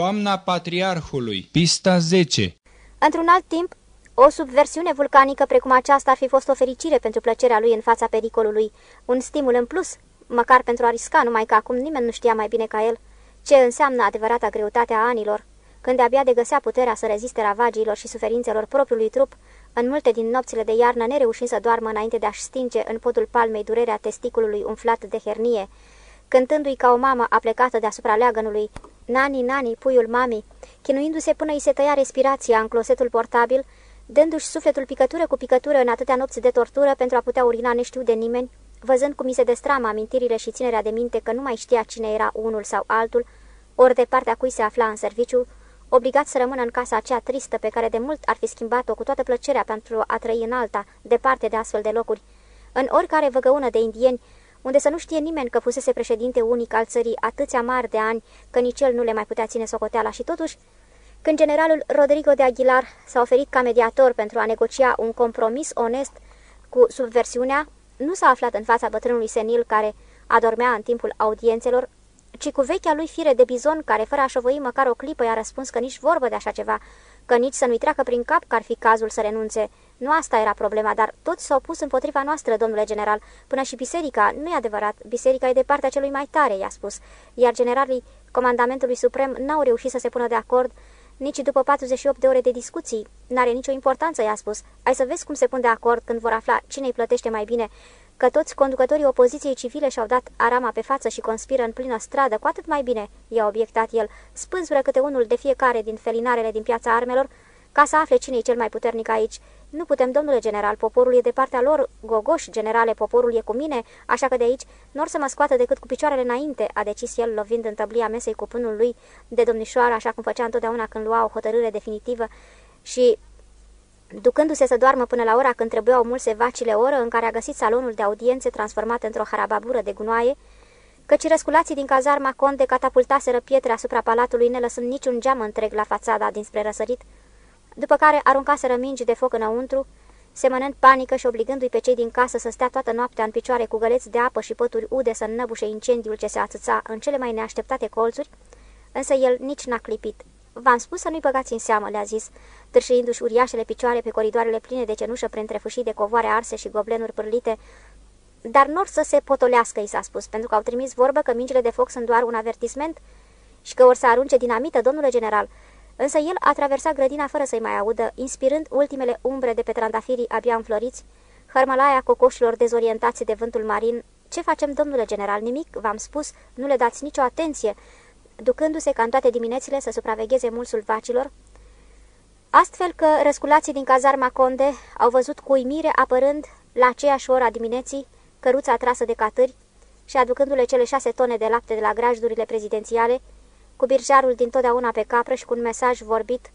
Toamna Patriarhului Pista 10 Într-un alt timp, o subversiune vulcanică precum aceasta ar fi fost o fericire pentru plăcerea lui în fața pericolului, un stimul în plus, măcar pentru a risca, numai că acum nimeni nu știa mai bine ca el ce înseamnă adevărata greutate a anilor, când de-abia de găsea puterea să reziste ravagiilor și suferințelor propriului trup, în multe din nopțile de iarnă nereușind să doarmă înainte de a-și stinge în podul palmei durerea testiculului umflat de hernie, cântându-i ca o mamă aplecată deasupra leagănului, Nani, nani, puiul mami, chinuindu-se până îi se tăia respirația în closetul portabil, dându-și sufletul picătură cu picătură în atâtea nopți de tortură pentru a putea urina neștiu de nimeni, văzând cum mi se destramă amintirile și ținerea de minte că nu mai știa cine era unul sau altul, ori de partea cui se afla în serviciu, obligat să rămână în casa aceea tristă pe care de mult ar fi schimbat-o cu toată plăcerea pentru a trăi în alta, departe de astfel de locuri, în oricare văgăună de indieni, unde să nu știe nimeni că fusese președinte unic al țării atâția mari de ani că nici el nu le mai putea ține socoteala. Și totuși, când generalul Rodrigo de Aguilar s-a oferit ca mediator pentru a negocia un compromis onest cu subversiunea, nu s-a aflat în fața bătrânului senil care adormea în timpul audiențelor, ci cu vechea lui fire de bizon care, fără a șovăi măcar o clipă, i-a răspuns că nici vorbă de așa ceva, că nici să nu-i treacă prin cap că ar fi cazul să renunțe. Nu asta era problema, dar toți s-au pus împotriva noastră, domnule general, până și biserica. Nu e adevărat, biserica e de partea celui mai tare, i-a spus, iar generalii comandamentului suprem n-au reușit să se pună de acord nici după 48 de ore de discuții. N-are nicio importanță, i-a spus. Ai să vezi cum se pun de acord când vor afla cine îi plătește mai bine că toți conducătorii opoziției civile și-au dat arama pe față și conspiră în plină stradă, cu atât mai bine, i-a obiectat el, spânzură câte unul de fiecare din felinarele din piața armelor, ca să afle cine e cel mai puternic aici. Nu putem, domnule general, poporul e de partea lor, gogoși, generale, poporul e cu mine, așa că de aici nu or să mă scoată decât cu picioarele înainte, a decis el, lovind în tăblia mesei cu pânul lui de domnișoară, așa cum făcea întotdeauna când lua o hotărâre definitivă și ducându-se să doarmă până la ora când trebuiau mulse vacile oră în care a găsit salonul de audiențe transformat într-o harababură de gunoaie, căci răsculații din cazarma conde catapultaseră pietre asupra palatului, nelăsând niciun geam întreg la fațada dinspre răsărit, după care aruncaseră mingi de foc înăuntru, semănând panică și obligându-i pe cei din casă să stea toată noaptea în picioare cu găleți de apă și pături ude să înnăbușe incendiul ce se atâța în cele mai neașteptate colțuri, însă el nici n-a clipit. V-am spus să nu-i băgați în seamă," le-a zis, târșindu-și uriașele picioare pe coridoarele pline de cenușă printre fâșii de covoare arse și goblenuri pârlite, dar nu să se potolească, i s-a spus, pentru că au trimis vorbă că mingile de foc sunt doar un avertisment și că or să arunce dinamită, domnule general. Însă el a traversat grădina fără să-i mai audă, inspirând ultimele umbre de pe trandafirii abia înfloriți, hărmălaia cocoșilor dezorientați de vântul marin. Ce facem, domnule general? Nimic, v-am spus, nu le dați nicio atenție, ducându-se ca în toate diminețile să supravegheze mulsul vacilor, astfel că răsculații din cazarma Conde au văzut cu uimire apărând la aceeași ora dimineții căruța trasă de catâri și aducându-le cele șase tone de lapte de la grajdurile prezidențiale, cu birjarul din totdeauna pe capră și cu un mesaj vorbit,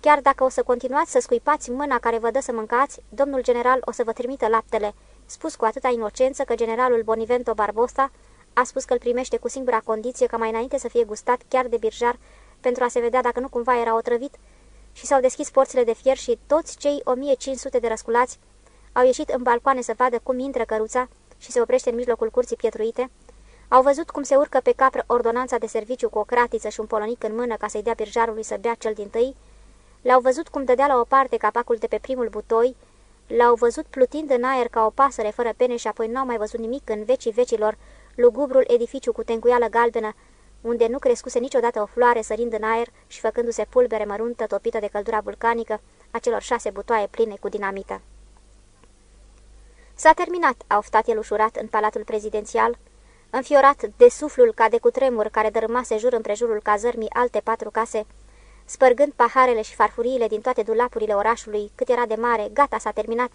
chiar dacă o să continuați să scuipați mâna care vă dă să mâncați, domnul general o să vă trimită laptele, spus cu atâta inocență că generalul Bonivento Barbosa a spus că îl primește cu singura condiție ca mai înainte să fie gustat chiar de birjar pentru a se vedea dacă nu cumva era otrăvit și s-au deschis porțile de fier și toți cei 1500 de răsculați au ieșit în balcoane să vadă cum intră căruța și se oprește în mijlocul curții pietruite, au văzut cum se urcă pe capră ordonanța de serviciu cu o cratiță și un polonic în mână ca să-i dea birjarului să bea cel din tâi, le-au văzut cum dădea la o parte capacul de pe primul butoi, l-au văzut plutind în aer ca o pasăre fără pene și apoi n-au mai văzut nimic în vecii vecilor, lugubrul edificiu cu tencuială galbenă, unde nu crescuse niciodată o floare sărind în aer și făcându-se pulbere măruntă topită de căldura vulcanică a celor șase butoaie pline cu dinamită. S-a terminat, a oftat el ușurat în palatul prezidențial, înfiorat de suflul ca de cutremur care dărâmase jur împrejurul cazărmii alte patru case, spărgând paharele și farfuriile din toate dulapurile orașului, cât era de mare, gata, s-a terminat,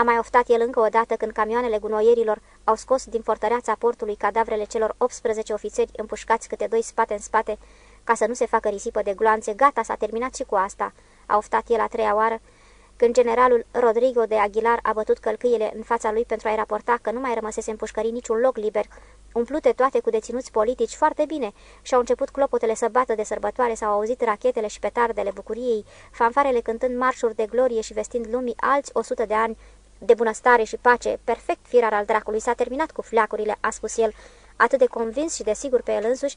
a mai oftat el încă o dată când camioanele gunoierilor au scos din fortăreața portului cadavrele celor 18 ofițeri împușcați câte doi spate în spate ca să nu se facă risipă de gloanțe. Gata, s-a terminat și cu asta, a oftat el a treia oară, când generalul Rodrigo de Aguilar a bătut călcâiele în fața lui pentru a-i raporta că nu mai rămăsese în pușcării niciun loc liber, umplute toate cu deținuți politici foarte bine și au început clopotele să bată de sărbătoare, s-au auzit rachetele și petardele bucuriei, fanfarele cântând marșuri de glorie și vestind lumii alți o sută de ani de bunăstare și pace, perfect firar al dracului, s-a terminat cu fleacurile, a spus el, atât de convins și de sigur pe el însuși,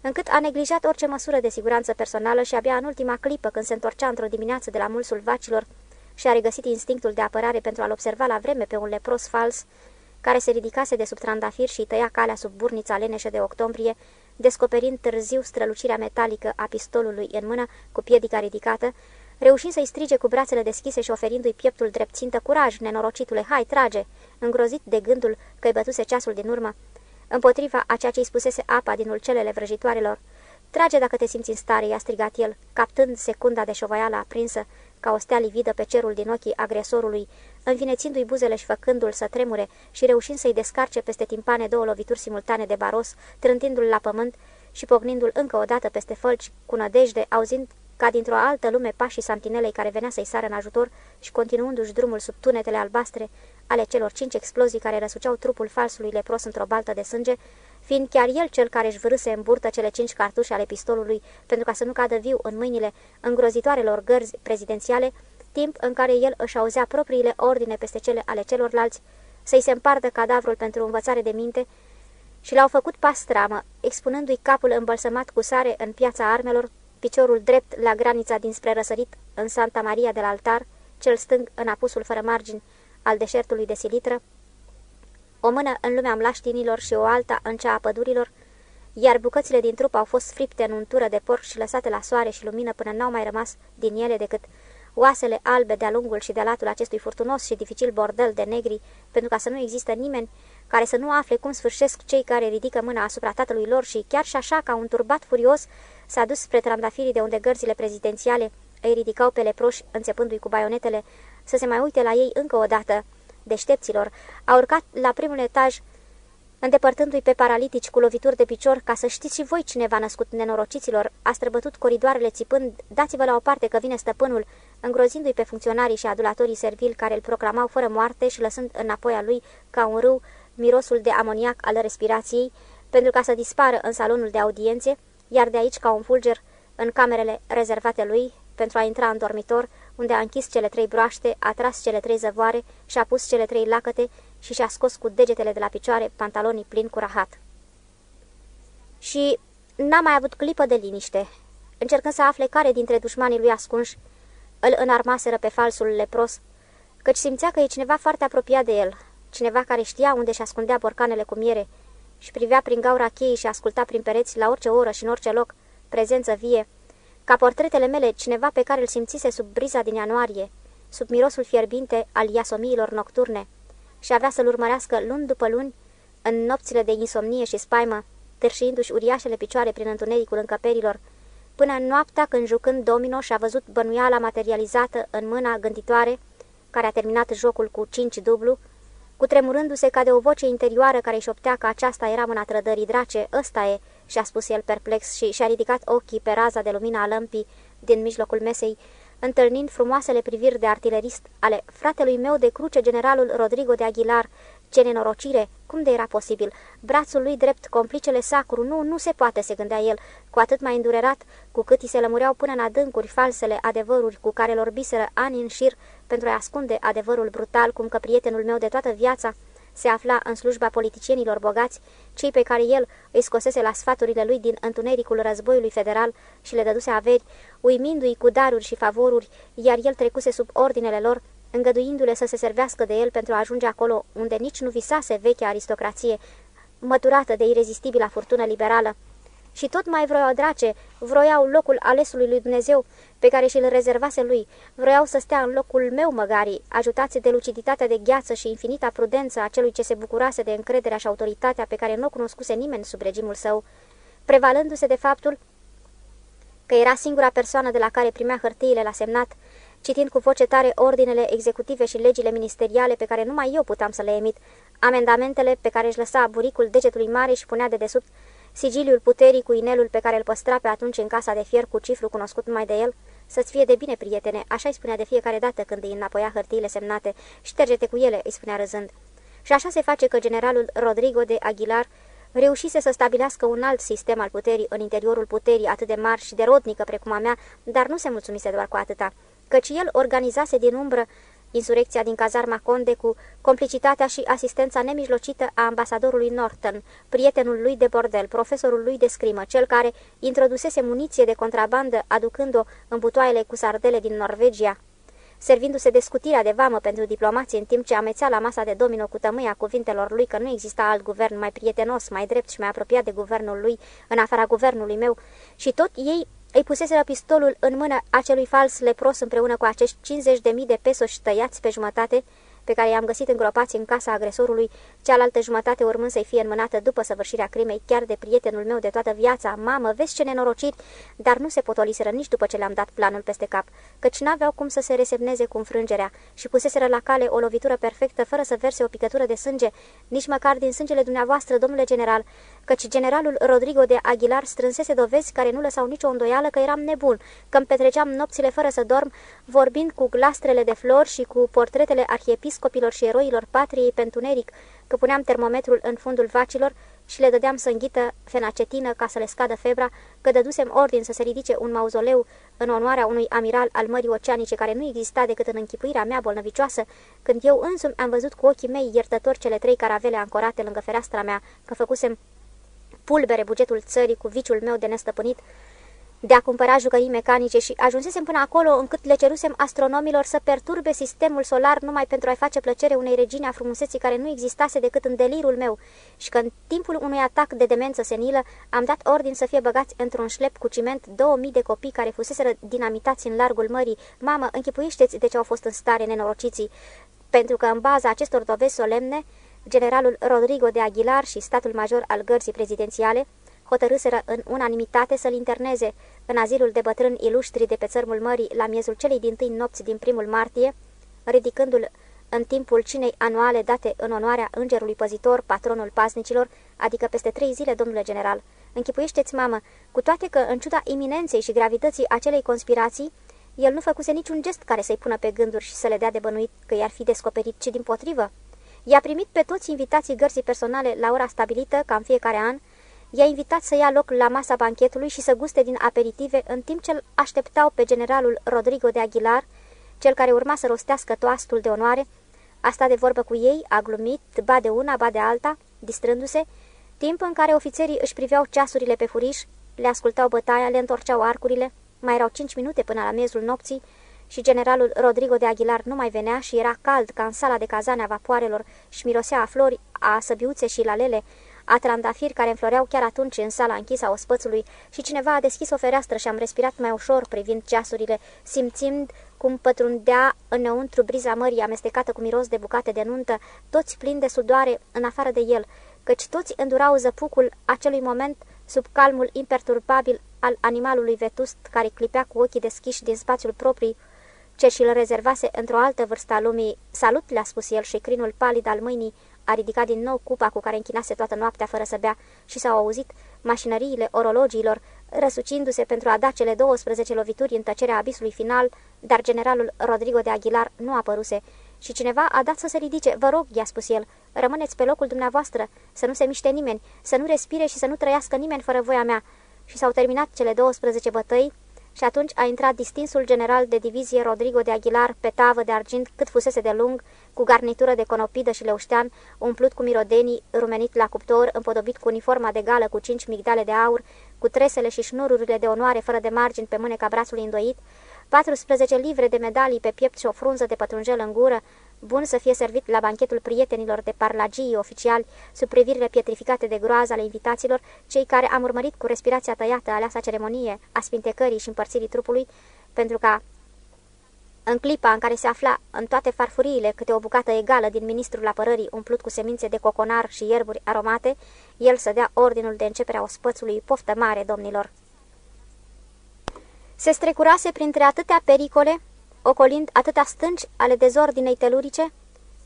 încât a neglijat orice măsură de siguranță personală și abia în ultima clipă, când se întorcea într-o dimineață de la mulsul vacilor și a regăsit instinctul de apărare pentru a-l observa la vreme pe un lepros fals, care se ridicase de sub trandafir și tăia calea sub burnița leneșă de octombrie, descoperind târziu strălucirea metalică a pistolului în mână cu piedica ridicată, reușind să-i strige cu brațele deschise și oferindu-i pieptul drept țintă, curaj, nenorocitule, hai, trage, îngrozit de gândul că-i bătuse ceasul din urmă, împotriva a ceea ce-i spusese apa din ulcelele vrăjitoarelor. Trage dacă te simți în stare, i-a strigat el, captând secunda de șovaială aprinsă, ca o stea lividă pe cerul din ochii agresorului, învinețindu-i buzele și făcându-l să tremure și reușind să-i descarce peste timpane două lovituri simultane de baros, trântindu-l la pământ și pocnindu-l încă o dată peste fălci, cu nădejde, auzind ca dintr-o altă lume pașii santinelei care venea să-i sară în ajutor și continuându-și drumul sub tunetele albastre ale celor cinci explozii care răsuceau trupul falsului lepros într-o baltă de sânge, fiind chiar el cel care își vârâse în burtă cele cinci cartușe ale pistolului pentru ca să nu cadă viu în mâinile îngrozitoarelor gărzi prezidențiale, timp în care el își auzea propriile ordine peste cele ale celorlalți, să-i se împartă cadavrul pentru învățare de minte și l-au făcut pastramă, expunându-i capul îmbălsămat cu sare în piața armelor, piciorul drept la granița dinspre răsărit în Santa Maria de la altar, cel stâng în apusul fără margini al deșertului de silitră, o mână în lumea mlaștinilor și o alta în cea a pădurilor, iar bucățile din trup au fost fripte în untură de porc și lăsate la soare și lumină până n-au mai rămas din ele decât oasele albe de-a lungul și de-a latul acestui furtunos și dificil bordel de negri, pentru ca să nu există nimeni care să nu afle cum sfârșesc cei care ridică mâna asupra tatălui lor și chiar și așa, ca un turbat furios, s-a dus spre trandafirii de unde gărzile prezidențiale îi ridicau pe leproși, înțepându-i cu baionetele, să se mai uite la ei încă o dată. Deștepților, a urcat la primul etaj, îndepărtându-i pe paralitici cu lovituri de picior, ca să știți și voi cineva născut nenorociților, a străbătut coridoarele țipând, dați-vă la o parte că vine stăpânul, îngrozindu-i pe funcționarii și adulatorii servili care îl proclamau fără moarte și lăsând înapoi a lui, ca un râu, mirosul de amoniac al respirației, pentru ca să dispară în salonul de audiențe, iar de aici, ca un fulger, în camerele rezervate lui, pentru a intra în dormitor, unde a închis cele trei broaște, a tras cele trei zăvoare și a pus cele trei lacăte și și-a scos cu degetele de la picioare pantalonii plini cu rahat. Și n-a mai avut clipă de liniște, încercând să afle care dintre dușmanii lui ascunși îl înarmaseră pe falsul lepros, căci simțea că e cineva foarte apropiat de el, cineva care știa unde și ascundea borcanele cu miere și privea prin gaura cheii și asculta prin pereți la orice oră și în orice loc, prezență vie, ca portretele mele cineva pe care îl simțise sub briza din ianuarie, sub mirosul fierbinte al iasomiilor nocturne, și avea să-l urmărească luni după luni, în nopțile de insomnie și spaimă, târșindu-și uriașele picioare prin întunericul încăperilor, până în noaptea când jucând domino și-a văzut bănuiala materializată în mâna gânditoare, care a terminat jocul cu cinci dublu, cutremurându-se ca de o voce interioară care își șoptea că aceasta era mâna trădării drace, ăsta e, și-a spus el perplex și și-a ridicat ochii pe raza de lumină a lămpii din mijlocul mesei, întâlnind frumoasele priviri de artilerist ale fratelui meu de cruce, generalul Rodrigo de Aguilar. Ce nenorocire! Cum de era posibil? Brațul lui drept, complicele sacru, nu, nu se poate, se gândea el, cu atât mai îndurerat, cu cât îi se lămureau până în adâncuri falsele adevăruri cu care lor biseră ani în șir pentru a ascunde adevărul brutal, cum că prietenul meu de toată viața se afla în slujba politicienilor bogați, cei pe care el îi scosese la sfaturile lui din întunericul războiului federal și le dăduse averi, uimindu-i cu daruri și favoruri, iar el trecuse sub ordinele lor, îngăduindu-le să se servească de el pentru a ajunge acolo unde nici nu visase vechea aristocrație, măturată de irezistibila furtună liberală. Și tot mai vroiau drace, vroiau locul alesului lui Dumnezeu, pe care și-l rezervase lui, vroiau să stea în locul meu măgarii, ajutați de luciditatea de gheață și infinita prudență a celui ce se bucurase de încrederea și autoritatea pe care nu o cunoscuse nimeni sub regimul său, prevalându-se de faptul că era singura persoană de la care primea hârtiile la semnat, citind cu voce tare ordinele executive și legile ministeriale pe care numai eu puteam să le emit, amendamentele pe care își lăsa buricul degetului mare și punea de desubt sigiliul puterii cu inelul pe care îl păstra pe atunci în casa de fier cu cifru cunoscut numai de el, să-ți fie de bine, prietene, așa îi spunea de fiecare dată când îi înapoia hârtiile semnate, șterge-te cu ele, îi spunea râzând. Și așa se face că generalul Rodrigo de Aguilar reușise să stabilească un alt sistem al puterii în interiorul puterii atât de mari și de rodnică precum a mea, dar nu se mulțumise doar cu atâta, căci el organizase din umbră insurecția din cazarma Conde cu complicitatea și asistența nemijlocită a ambasadorului Norton, prietenul lui de bordel, profesorul lui de scrimă, cel care introdusese muniție de contrabandă aducând-o în butoaiele cu sardele din Norvegia, servindu-se de scutirea de vamă pentru diplomație, în timp ce amețea la masa de domino cu tămâia cuvintelor lui că nu exista alt guvern mai prietenos, mai drept și mai apropiat de guvernul lui, în afara guvernului meu, și tot ei îi puseseră pistolul în mână acelui fals lepros împreună cu acești 50.000 de pesoși tăiați pe jumătate, pe care i-am găsit îngropați în casa agresorului, cealaltă jumătate urmând să-i fie înmânată după săvârșirea crimei, chiar de prietenul meu de toată viața. Mamă, vezi ce nenorociri! Dar nu se potoliseră nici după ce le-am dat planul peste cap, căci n-aveau cum să se resemneze cu înfrângerea și puseseră la cale o lovitură perfectă fără să verse o picătură de sânge, nici măcar din sângele dumneavoastră, domnule general, căci generalul Rodrigo de Aguilar strânsese dovezi care nu lăsau nicio îndoială că eram nebun, că îmi petreceam nopțile fără să dorm, vorbind cu glastrele de flori și cu portretele arhiepiscopilor și eroilor patriei pentru neric, că puneam termometrul în fundul vacilor și le dădeam să înghită fenacetină ca să le scadă febra, că dădusem ordin să se ridice un mauzoleu în onoarea unui amiral al Mării Oceanice care nu exista decât în închipuirea mea bolnăvicioasă, când eu însumi am văzut cu ochii mei iertători cele trei caravele ancorate lângă fereastra mea, că făcusem pulbere bugetul țării cu viciul meu de nestăpânit, de a cumpăra jucării mecanice și ajunsesem până acolo încât le cerusem astronomilor să perturbe sistemul solar numai pentru a-i face plăcere unei regine a frumuseții care nu existase decât în delirul meu și că în timpul unui atac de demență senilă am dat ordin să fie băgați într-un șlep cu ciment 2000 de copii care fuseseră dinamitați în largul mării. Mamă, închipuiește-ți de ce au fost în stare nenorociții, pentru că în baza acestor dovezi solemne, generalul Rodrigo de Aguilar și statul major al gărzii prezidențiale hotărâseră în unanimitate să-l interneze în azilul de bătrâni iluștri de pe țărmul mării la miezul celei din tâi nopți din primul martie, ridicându-l în timpul cinei anuale date în onoarea îngerului păzitor, patronul paznicilor, adică peste trei zile, domnule general. Închipuiește-ți, mamă, cu toate că, în ciuda iminenței și gravității acelei conspirații, el nu făcuse niciun gest care să-i pună pe gânduri și să le dea de bănuit că i-ar fi descoperit, ci din potrivă. I-a primit pe toți invitații gărzii personale la ora stabilită, ca în fiecare an, i-a invitat să ia loc la masa banchetului și să guste din aperitive, în timp ce îl așteptau pe generalul Rodrigo de Aguilar, cel care urma să rostească toastul de onoare, a stat de vorbă cu ei, a glumit, ba de una, ba de alta, distrându-se, timp în care ofițerii își priveau ceasurile pe furiș, le ascultau bătaia, le întorceau arcurile, mai erau cinci minute până la miezul nopții, și generalul Rodrigo de Aguilar nu mai venea și era cald ca în sala de cazane a vapoarelor și mirosea a flori, a săbiuțe și lalele, a trandafiri care înfloreau chiar atunci în sala închisă a ospățului și cineva a deschis o fereastră și am respirat mai ușor privind ceasurile, simțind cum pătrundea înăuntru briza mării amestecată cu miros de bucate de nuntă, toți plini de sudoare în afară de el, căci toți îndurau zăpucul acelui moment sub calmul imperturbabil al animalului vetust care clipea cu ochii deschiși din spațiul propriu ce și-l rezervase într-o altă vârstă a lumii. Salut, le-a spus el și crinul palid al mâinii a ridicat din nou cupa cu care închinase toată noaptea fără să bea și s-au auzit mașinăriile orologiilor răsucindu-se pentru a da cele 12 lovituri în tăcerea abisului final, dar generalul Rodrigo de Aguilar nu apăruse și cineva a dat să se ridice. Vă rog, i-a spus el, rămâneți pe locul dumneavoastră, să nu se miște nimeni, să nu respire și să nu trăiască nimeni fără voia mea. Și s-au terminat cele 12 bătăi, și atunci a intrat distinsul general de divizie Rodrigo de Aguilar pe tavă de argint cât fusese de lung, cu garnitură de conopidă și leuștean, umplut cu mirodenii, rumenit la cuptor, împodobit cu uniforma de gală cu cinci migdale de aur, cu tresele și șnururile de onoare fără de margini pe mâneca brațului îndoit, 14 livre de medalii pe piept și o frunză de pătrunjel în gură, bun să fie servit la banchetul prietenilor de parlagii oficiali, sub privirile pietrificate de groază ale invitaților, cei care am urmărit cu respirația tăiată aleasa ceremonie a spintecării și împărțirii trupului, pentru ca în clipa în care se afla în toate farfuriile câte o bucată egală din ministrul apărării umplut cu semințe de coconar și ierburi aromate, el să dea ordinul de începere a ospățului poftă mare, domnilor. Se strecurase printre atâtea pericole, ocolind atâtea stânci ale dezordinei telurice,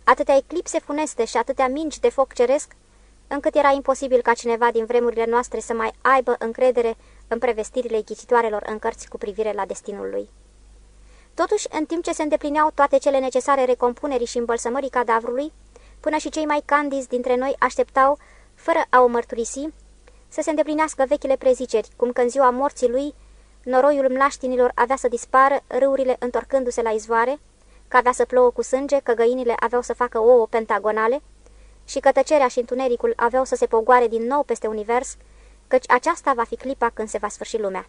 atâtea eclipse funeste și atâtea mingi de foc ceresc, încât era imposibil ca cineva din vremurile noastre să mai aibă încredere în prevestirile ghicitoarelor în cărți cu privire la destinul lui. Totuși, în timp ce se îndeplineau toate cele necesare recompunerii și îmbălsămării cadavrului, până și cei mai candizi dintre noi așteptau, fără a o mărturisi, să se îndeplinească vechile preziceri, cum că în ziua morții lui, noroiul mlaștinilor avea să dispară, râurile întorcându-se la izvoare, că avea să plouă cu sânge, că găinile aveau să facă ouă pentagonale și că tăcerea și întunericul aveau să se pogoare din nou peste univers, căci aceasta va fi clipa când se va sfârși lumea.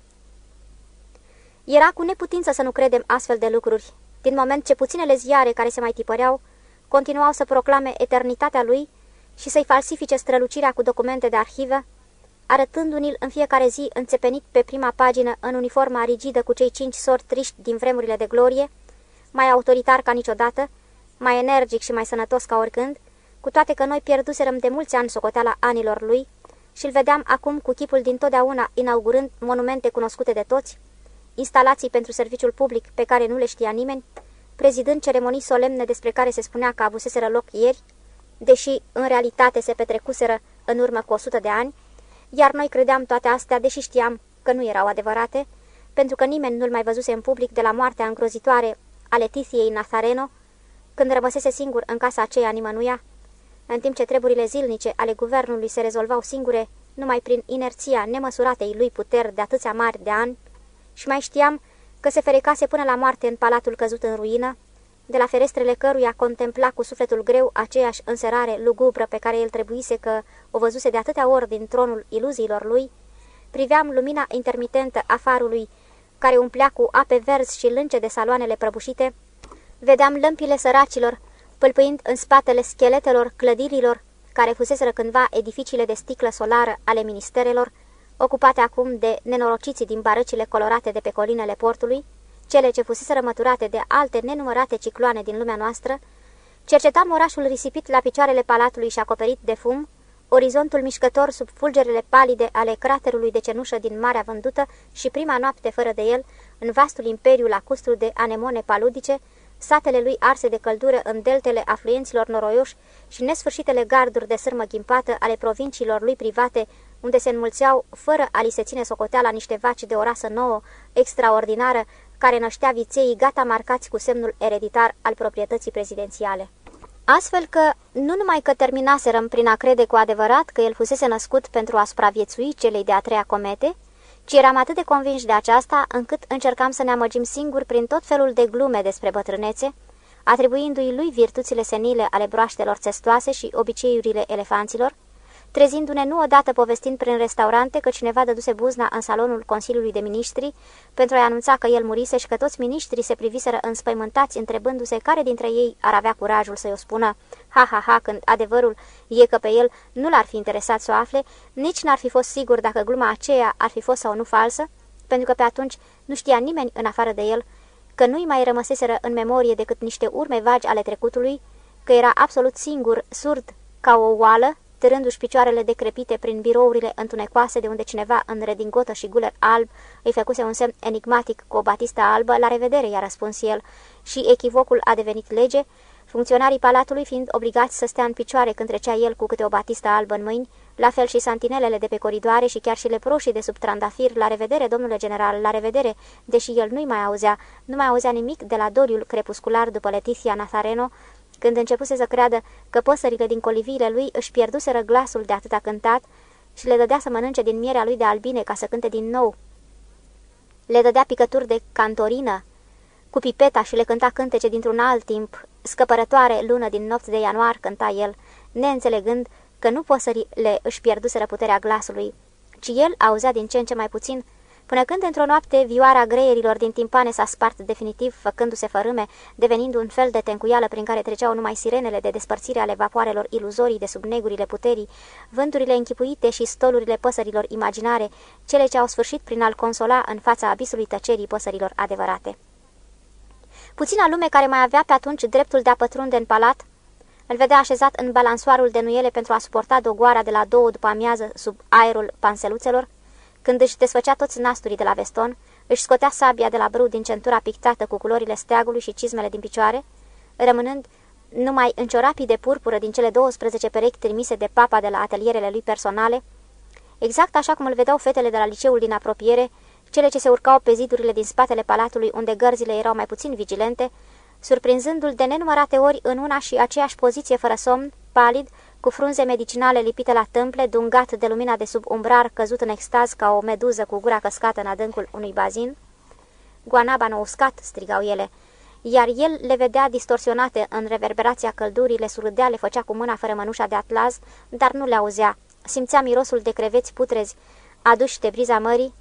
Era cu neputință să nu credem astfel de lucruri, din moment ce puținele ziare care se mai tipăreau continuau să proclame eternitatea lui și să-i falsifice strălucirea cu documente de arhivă, arătându-ni-l în fiecare zi înțepenit pe prima pagină în uniforma rigidă cu cei cinci sorți triști din vremurile de glorie, mai autoritar ca niciodată, mai energic și mai sănătos ca oricând, cu toate că noi pierduserăm de mulți ani socoteala anilor lui și îl vedeam acum cu chipul din totdeauna inaugurând monumente cunoscute de toți, instalații pentru serviciul public pe care nu le știa nimeni, prezidând ceremonii solemne despre care se spunea că avuseseră loc ieri, deși în realitate se petrecuseră în urmă cu 100 de ani, iar noi credeam toate astea, deși știam că nu erau adevărate, pentru că nimeni nu-l mai văzuse în public de la moartea îngrozitoare a Letitiei Nazareno, când rămăsese singur în casa aceea nimănuia, în timp ce treburile zilnice ale guvernului se rezolvau singure numai prin inerția nemăsuratei lui puteri de atâția mari de ani, și mai știam că se ferecase până la moarte în palatul căzut în ruină, de la ferestrele căruia contempla cu sufletul greu aceeași înserare lugubră pe care el trebuise că o văzuse de atâtea ori din tronul iluziilor lui, priveam lumina intermitentă a farului, care umplea cu ape verzi și lânce de saloanele prăbușite, vedeam lămpile săracilor, pâlpâind în spatele scheletelor clădirilor, care fuseseră cândva edificiile de sticlă solară ale ministerelor, ocupate acum de nenorociții din barăcile colorate de pe colinele portului, cele ce fusese rămăturate de alte nenumărate cicloane din lumea noastră, cercetam orașul risipit la picioarele palatului și acoperit de fum, orizontul mișcător sub fulgerele palide ale craterului de cenușă din Marea Vândută și prima noapte fără de el, în vastul imperiu lacustru de anemone paludice, satele lui arse de căldură în deltele afluenților noroioși și nesfârșitele garduri de sârmă ghimpată ale provinciilor lui private, unde se înmulțeau, fără a li se ține socoteala niște vaci de o rasă nouă, extraordinară, care năștea viței gata marcați cu semnul ereditar al proprietății prezidențiale. Astfel că, nu numai că terminaserăm prin a crede cu adevărat că el fusese născut pentru a supraviețui celei de-a treia comete, ci eram atât de convinși de aceasta, încât încercam să ne amăgim singuri prin tot felul de glume despre bătrânețe, atribuindu-i lui virtuțile senile ale broaștelor țestoase și obiceiurile elefanților, trezindu-ne nu odată povestind prin restaurante că cineva dăduse buzna în salonul Consiliului de Ministri pentru a-i anunța că el murise și că toți ministrii se priviseră înspăimântați întrebându-se care dintre ei ar avea curajul să-i o spună. Ha-ha-ha când adevărul e că pe el nu l-ar fi interesat să o afle, nici n-ar fi fost sigur dacă gluma aceea ar fi fost sau nu falsă, pentru că pe atunci nu știa nimeni în afară de el, că nu-i mai rămăseseră în memorie decât niște urme vagi ale trecutului, că era absolut singur, surd, ca o oală, târându-și picioarele decrepite prin birourile întunecoase de unde cineva în redingotă și guler alb îi făcuse un semn enigmatic cu o batistă albă, la revedere, i-a răspuns el, și echivocul a devenit lege, funcționarii palatului fiind obligați să stea în picioare când trecea el cu câte o batistă albă în mâini, la fel și santinelele de pe coridoare și chiar și leproșii de sub trandafir, la revedere, domnule general, la revedere, deși el nu-i mai auzea, nu mai auzea nimic de la doriul crepuscular după Leticia Nazareno, când începuse să creadă că păsările din coliviile lui își pierduseră glasul de atâta cântat și le dădea să mănânce din mierea lui de albine ca să cânte din nou. Le dădea picături de cantorină cu pipeta și le cânta cântece dintr-un alt timp, scăpărătoare lună din nopți de ianuar, cânta el, neînțelegând că nu păsările își pierduseră puterea glasului, ci el auzea din ce în ce mai puțin până când într-o noapte vioara greierilor din timpane s-a spart definitiv, făcându-se fărâme, devenind un fel de tencuială prin care treceau numai sirenele de despărțire ale vapoarelor iluzorii de sub negurile puterii, vânturile închipuite și stolurile păsărilor imaginare, cele ce au sfârșit prin a-l consola în fața abisului tăcerii păsărilor adevărate. Puțina lume care mai avea pe atunci dreptul de a pătrunde în palat, îl vedea așezat în balansoarul de nuiele pentru a suporta dogoara de la două după amiază sub aerul panseluțelor, când își desfăcea toți nasturii de la veston, își scotea sabia de la brâu din centura pictată cu culorile steagului și cizmele din picioare, rămânând numai în ciorapii de purpură din cele 12 perechi trimise de papa de la atelierele lui personale, exact așa cum îl vedeau fetele de la liceul din apropiere, cele ce se urcau pe zidurile din spatele palatului unde gărzile erau mai puțin vigilente, surprinzându-l de nenumărate ori în una și aceeași poziție fără somn, palid, cu frunze medicinale lipite la tâmple, dungat de lumina de sub umbrar, căzut în extaz ca o meduză cu gura căscată în adâncul unui bazin. Guanaba nou uscat, strigau ele. iar el le vedea distorsionate în reverberația căldurii, le surâdea, le făcea cu mâna fără mănușa de atlaz, dar nu le auzea. Simțea mirosul de creveți putrezi aduși de briza mării,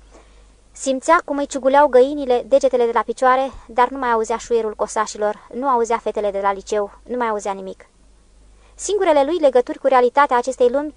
simțea cum îi ciuguleau găinile degetele de la picioare, dar nu mai auzea șuierul cosașilor, nu auzea fetele de la liceu, nu mai auzea nimic. Singurele lui legături cu realitatea acestei lumi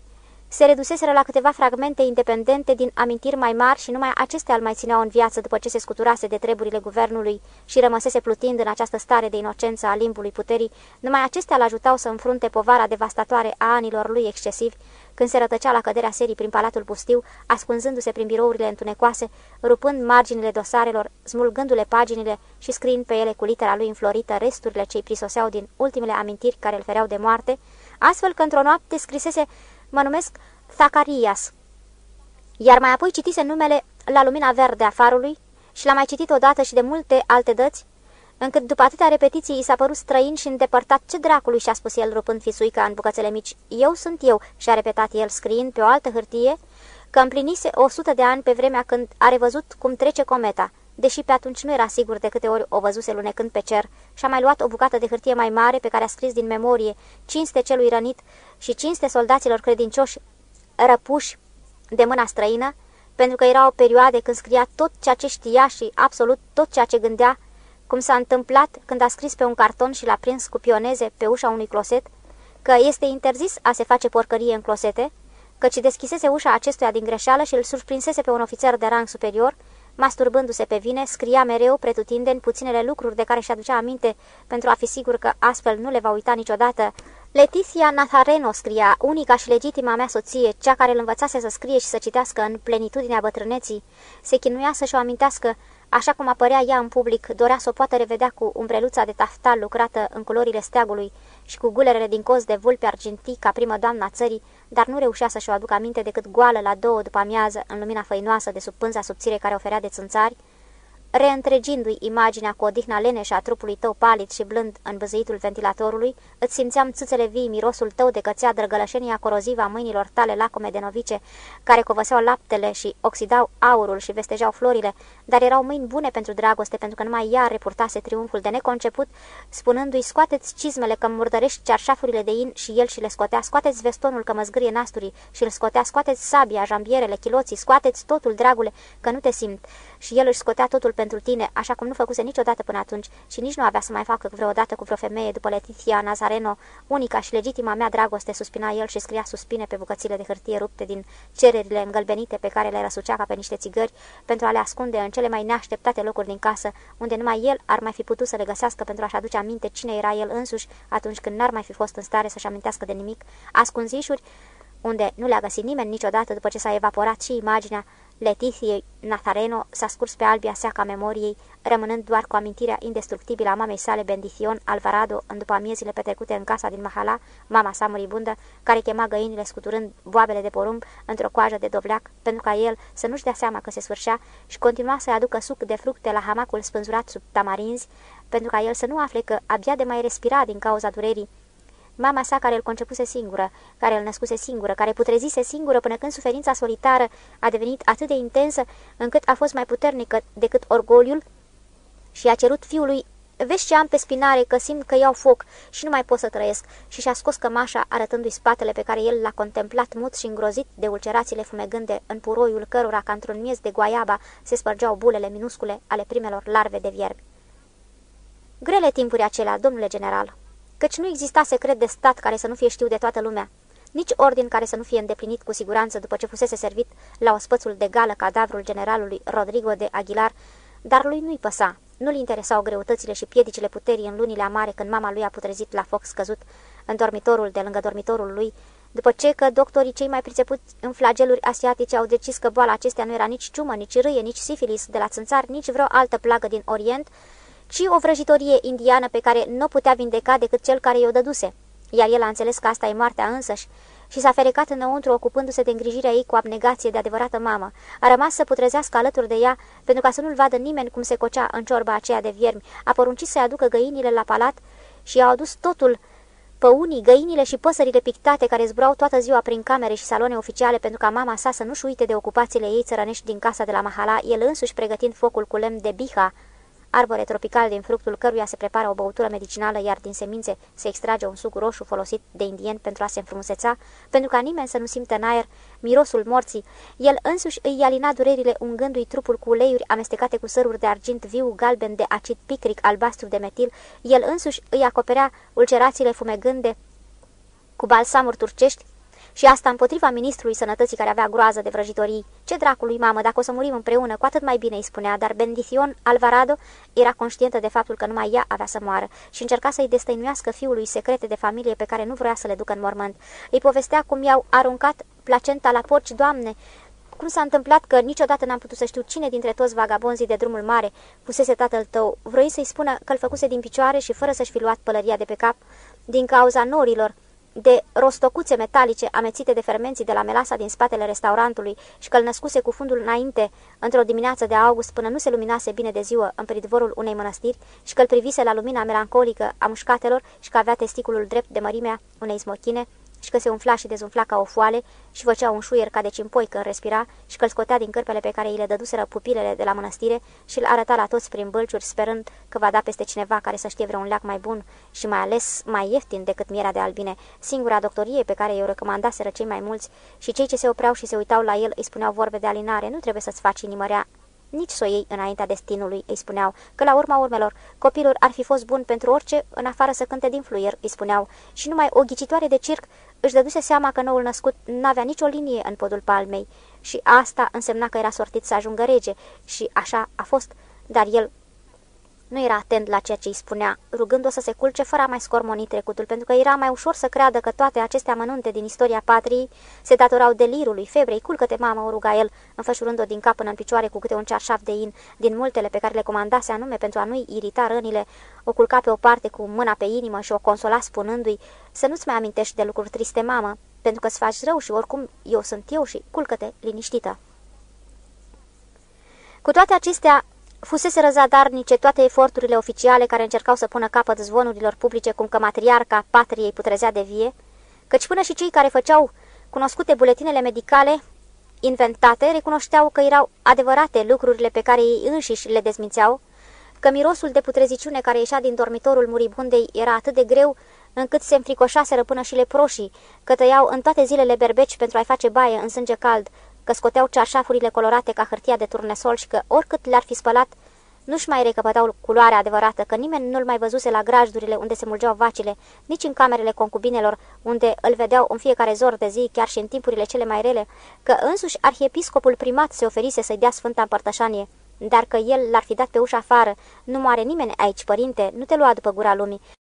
se reduseseră la câteva fragmente independente din amintiri mai mari și numai acestea îl mai țineau în viață după ce se scuturase de treburile guvernului și rămăsese plutind în această stare de inocență a limbului puterii, numai acestea îl ajutau să înfrunte povara devastatoare a anilor lui excesivi, când se rătăcea la căderea serii prin palatul pustiu, ascunzându-se prin birourile întunecoase, rupând marginile dosarelor, smulgându-le paginile și scriind pe ele cu litera lui înflorită resturile ce-i prisoseau din ultimele amintiri care îl fereau de moarte, astfel că într-o noapte scrisese Mă numesc Zacarias. Iar mai apoi citise numele La lumina verde a farului și l-a mai citit odată și de multe alte dăți, încât după atâtea repetiții i s-a părut străin și îndepărtat ce dracului și-a spus el rupând fisuica în bucățele mici. Eu sunt eu, și-a repetat el scriind pe o altă hârtie, că împlinise o sută de ani pe vremea când a revăzut cum trece cometa, deși pe atunci nu era sigur de câte ori o văzuse lunecând pe cer, și-a mai luat o bucată de hârtie mai mare pe care a scris din memorie cinste celui rănit și cinste soldaților credincioși răpuși de mâna străină, pentru că era o perioadă când scria tot ceea ce știa și absolut tot ceea ce gândea, cum s-a întâmplat când a scris pe un carton și l-a prins cu pioneze pe ușa unui closet, că este interzis a se face porcărie în closete, căci deschisese ușa acestuia din greșeală și îl surprinsese pe un ofițer de rang superior, masturbându-se pe vine, scria mereu pretutindeni puținele lucruri de care și aducea aminte pentru a fi sigur că astfel nu le va uita niciodată. Leticia Nazareno scria, unica și legitima mea soție, cea care îl învățase să scrie și să citească în plenitudinea bătrâneții, se chinuia să-și o amintească Așa cum apărea ea în public, dorea să o poată revedea cu umbreluța de taftal lucrată în culorile steagului și cu gulerele din cos de vulpe argintii ca primă doamna țării, dar nu reușea să-și o aducă aminte decât goală la două după amiază în lumina făinoasă de sub pânza subțire care oferea de țânțari, Reîntregindu-i imaginea cu odihna leneșă a trupului tău palid și blând în văzăitul ventilatorului, îți simțeam țâțele vii, mirosul tău de cățea, drăgălășenia corozivă a mâinilor tale lacome de novice, care covăseau laptele și oxidau aurul și vestejau florile, dar erau mâini bune pentru dragoste, pentru că numai ea repurtase triumful de neconceput, spunându-i, scoateți cizmele că murdărești cearșafurile de in și el și le scotea, scoateți vestonul că mă zgârie nasturii și îl scotea, scoateți sabia, jambierele, chiloții, scoateți totul, dragule, că nu te simt. Și el își scotea totul pentru tine, așa cum nu făcuse niciodată până atunci și nici nu avea să mai facă vreodată cu vreo femeie după Letitia Nazareno, unica și legitima mea dragoste, suspina el și scria suspine pe bucățile de hârtie rupte din cererile îngălbenite pe care le răsucea ca pe niște țigări pentru a le ascunde în cele mai neașteptate locuri din casă, unde numai el ar mai fi putut să le găsească pentru a-și aduce aminte cine era el însuși atunci când n-ar mai fi fost în stare să-și amintească de nimic, ascunzișuri unde nu le-a găsit nimeni niciodată după ce s-a evaporat și imaginea Letitiei Nazareno s-a scurs pe albia seaca memoriei, rămânând doar cu amintirea indestructibilă a mamei sale Bendition Alvarado în după amiezile petrecute în casa din Mahala, mama sa muribundă, care chema găinile scuturând boabele de porumb într-o coajă de dovleac, pentru ca el să nu-și dea seama că se sfârșea și continua să-i aducă suc de fructe la hamacul spânzurat sub tamarinzi, pentru ca el să nu afle că abia de mai respira din cauza durerii Mama sa care îl concepuse singură, care îl născuse singură, care putrezise singură până când suferința solitară a devenit atât de intensă încât a fost mai puternică decât orgoliul și a cerut fiului Vezi ce am pe spinare, că simt că iau foc și nu mai pot să trăiesc." Și și-a scos cămașa, arătându-i spatele pe care el l-a contemplat mut și îngrozit de ulcerațiile fumegânde în puroiul cărora, ca într-un miez de guaiaba, se spărgeau bulele minuscule ale primelor larve de vierbi. Grele timpuri acelea, domnule general, căci nu exista secret de stat care să nu fie știut de toată lumea, nici ordin care să nu fie îndeplinit cu siguranță după ce fusese servit la ospățul de gală cadavrul generalului Rodrigo de Aguilar, dar lui nu-i păsa. Nu-l interesau greutățile și piedicile puterii în lunile amare când mama lui a putrezit la foc scăzut în dormitorul de lângă dormitorul lui, după ce că doctorii cei mai pricepuți în flageluri asiatice au decis că boala acestea nu era nici ciumă, nici râie, nici sifilis de la țânțar, nici vreo altă plagă din Orient, ci o vrăjitorie indiană pe care nu putea vindeca decât cel care i-o dăduse. Iar el a înțeles că asta e moartea însăși și s-a ferecat înăuntru ocupându-se de îngrijirea ei cu abnegație de adevărată mamă. A rămas să putrezească alături de ea pentru ca să nu-l vadă nimeni cum se cocea în ciorba aceea de viermi. A poruncit să-i aducă găinile la palat și i-a adus totul păunii, găinile și păsările pictate care zburau toată ziua prin camere și saloane oficiale pentru ca mama sa să nu-și uite de ocupațiile ei țărănești din casa de la Mahala, el însuși pregătind focul cu lemn de biha, arbore tropical din fructul căruia se prepară o băutură medicinală, iar din semințe se extrage un suc roșu folosit de indieni pentru a se înfrumuseța, pentru ca nimeni să nu simtă în aer mirosul morții. El însuși îi alina durerile ungându-i trupul cu uleiuri amestecate cu săruri de argint viu, galben de acid picric, albastru de metil. El însuși îi acoperea ulcerațiile fumegânde cu balsamuri turcești, și asta împotriva ministrului sănătății care avea groază de vrăjitorii. Ce dracului, mamă, dacă o să murim împreună, cu atât mai bine îi spunea, dar Bendition Alvarado era conștientă de faptul că numai ea avea să moară și încerca să-i destăinuiască fiului secrete de familie pe care nu vrea să le ducă în mormânt. Îi povestea cum i-au aruncat placenta la porci, doamne, cum s-a întâmplat că niciodată n-am putut să știu cine dintre toți vagabonzii de drumul mare pusese tatăl tău? Vroi să-i spună că-l făcuse din picioare și fără să-și fi luat pălăria de pe cap? Din cauza norilor, de rostocuțe metalice amețite de fermenții de la melasa din spatele restaurantului și că îl născuse cu fundul înainte într-o dimineață de august până nu se luminase bine de ziua în pridvorul unei mănăstiri și că îl privise la lumina melancolică a mușcatelor și că avea testiculul drept de mărimea unei smochine, și că se umfla și dezumfla ca o foale și făcea un șuier ca de cimpoi când respira și că îl scotea din cărpele pe care îi le dăduseră pupilele de la mănăstire și îl arăta la toți prin bălciuri, sperând că va da peste cineva care să știe vreun leac mai bun și mai ales mai ieftin decât mierea de albine, singura doctorie pe care i-o recomandaseră cei mai mulți și cei ce se opreau și se uitau la el îi spuneau vorbe de alinare, nu trebuie să-ți faci inimărea. Nici să o iei înaintea destinului, îi spuneau, că la urma urmelor copilul ar fi fost bun pentru orice, în afară să cânte din fluier, îi spuneau, și numai o ghicitoare de circ își dăduse seama că noul născut n-avea nicio linie în podul palmei și asta însemna că era sortit să ajungă rege și așa a fost, dar el nu era atent la ceea ce îi spunea, rugându-o să se culce fără a mai scormoni trecutul, pentru că era mai ușor să creadă că toate aceste amănunte din istoria patriei se datorau delirului, febrei. Culcă-te, mamă, o ruga el, înfășurând-o din cap până în picioare cu câte un cearșaf de in, din multele pe care le comandase anume pentru a nu-i irita rănile, o culca pe o parte cu mâna pe inimă și o consola spunându-i să nu-ți mai amintești de lucruri triste, mamă, pentru că-ți faci rău și oricum eu sunt eu și culcă-te liniștită. Cu toate acestea, Fusese răzadarnice toate eforturile oficiale care încercau să pună capăt zvonurilor publice cum că matriarca patriei putrezea de vie, căci până și cei care făceau cunoscute buletinele medicale inventate recunoșteau că erau adevărate lucrurile pe care ei înșiși le dezmințeau, că mirosul de putreziciune care ieșea din dormitorul muribundei era atât de greu încât se înfricoșaseră până și leproșii, că tăiau în toate zilele berbeci pentru a-i face baie în sânge cald, că scoteau cearșafurile colorate ca hârtia de turnesol și că, oricât le-ar fi spălat, nu-și mai recăpătau culoarea adevărată, că nimeni nu-l mai văzuse la grajdurile unde se mulgeau vacile, nici în camerele concubinelor, unde îl vedeau în fiecare zor de zi, chiar și în timpurile cele mai rele, că însuși arhiepiscopul primat se oferise să-i dea sfânta împărtășanie, dar că el l-ar fi dat pe ușa afară. Nu moare nimeni aici, părinte, nu te lua după gura lumii.